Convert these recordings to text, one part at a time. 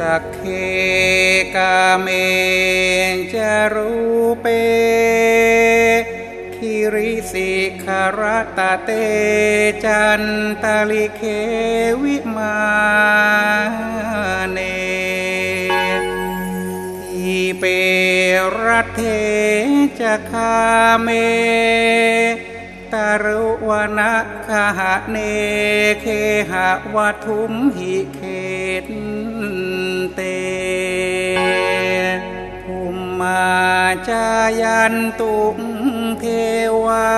สักเคกาเมจารูเป คิริสิคารตเตจันตาลิเควิมาเนทีเปรัตเทจะคาเมตารุวนะคหะเนเคหะวัทุมหิเขต เตภูมิมาจายันตุเทวา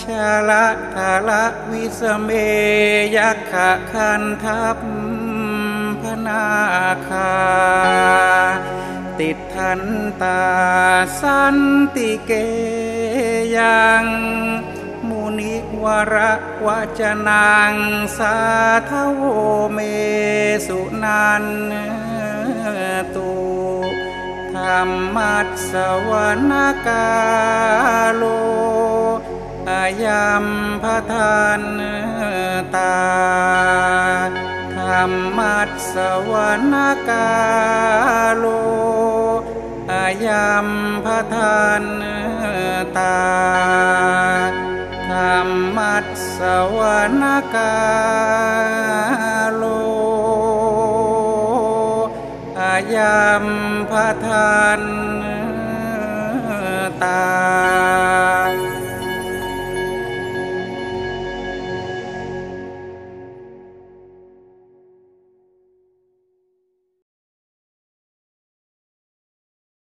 ชาละทาละวิสเมยักขะคันทัพพนาคา ติดทันตาสันติเกยังมุนิวระวจนังสาทโวเม นันตุธรรมัสสวนกาโลอายัมพทานตาธรรมัสสวนกาโลอายัมพทานตาธรรมัสสวนกาโล ยามพระทานตา